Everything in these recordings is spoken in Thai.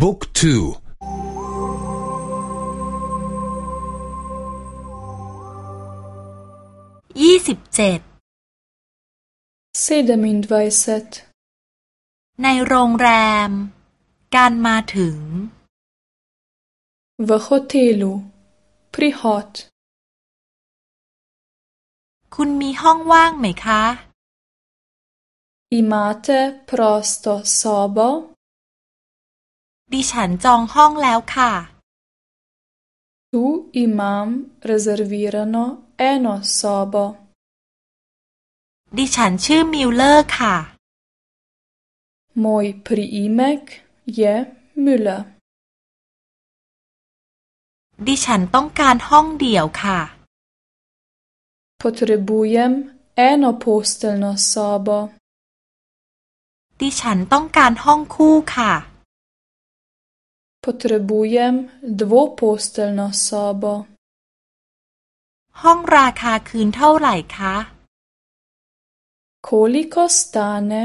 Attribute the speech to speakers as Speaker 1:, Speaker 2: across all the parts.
Speaker 1: บุ๊กทู
Speaker 2: ยี่สิบเจ็ดในโรงแรม การมาถึง
Speaker 3: v hotelu prihod
Speaker 2: คุณมีห้องว่างไหมคะ
Speaker 3: imate prosto sobo
Speaker 2: ดิฉันจองห้องแล้วค่ะ
Speaker 3: Tu imam rezervirano eno sobo
Speaker 2: ดิฉันชื่อมิลเลอร์ค่ะ
Speaker 3: Moj priimek je Müller
Speaker 2: ดิฉันต้องการห้องเดี่ยวค่ะ
Speaker 3: Potrebujem eno postelno sobo
Speaker 2: ดิฉันต้องการห้องคู่ค่ะ
Speaker 3: Potrebujem dvoposteljno sobo.
Speaker 2: ห้องราคาคืนเท่าไหร่คะ
Speaker 3: Koliko stane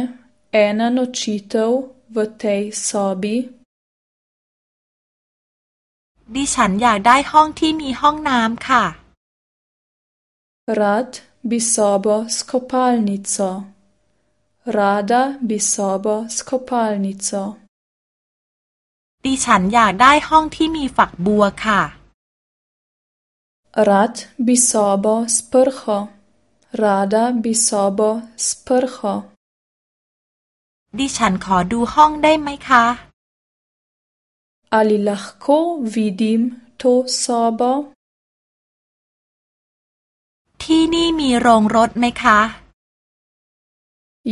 Speaker 3: ena nočitev v tej sobi?
Speaker 2: ดิฉันอยากได้ห้องที่มีห้องน้ำค่ะ
Speaker 3: Rad bi sobo s kopalnico. Rada bi sobo s kopalnico.
Speaker 2: ดิฉันอยากได้ห้องที่มีฝักบัวค่ะ
Speaker 3: Rad bi sobo s prho. Rada bi sobo s prho.
Speaker 2: ดิฉันขอดูห้องได้ไหมคะ
Speaker 3: Ali lahko vidim to sobo?
Speaker 2: ที่นี่มีโรงรถไหมคะ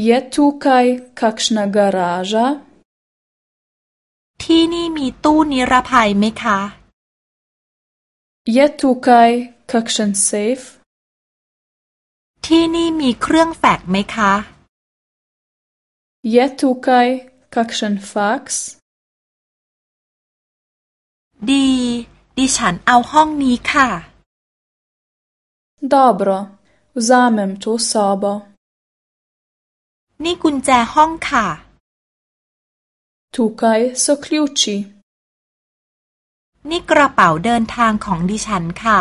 Speaker 3: Je tukaj kakšna garaža?
Speaker 2: ที่นี่มีตู้นิรภัยไหมคะ
Speaker 3: Je tukaj kakšen sejf?
Speaker 2: ที่นี่มีเครื่องแฟกซ์ไหมคะ
Speaker 3: Je tukaj kakšen faks?
Speaker 2: ดี ดิฉันเอาห้องนี้ค่ะ
Speaker 3: Dobro, vzamem to sobo.
Speaker 2: นี่กุญแจห้องค่ะ
Speaker 3: Tukaj so ključi.
Speaker 2: นี่กระเป๋าเดินทางของดิฉันค่ะ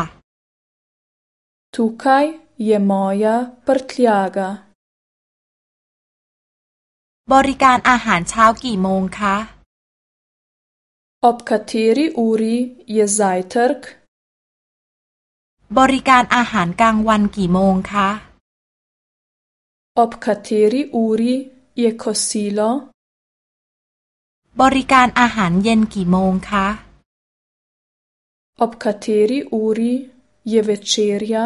Speaker 3: Tukaj je moja prtljaga.
Speaker 2: บริการอาหารเช้ากี่โมงคะ
Speaker 3: Ob kateri uri je zajtrk?
Speaker 2: บริการอาหารกลางวันกี่โมงคะ
Speaker 3: Ob kateri uri je kosilo?
Speaker 2: บริการอาหารเย็นกี่โมงคะ
Speaker 3: Ob kateri uri je večerja?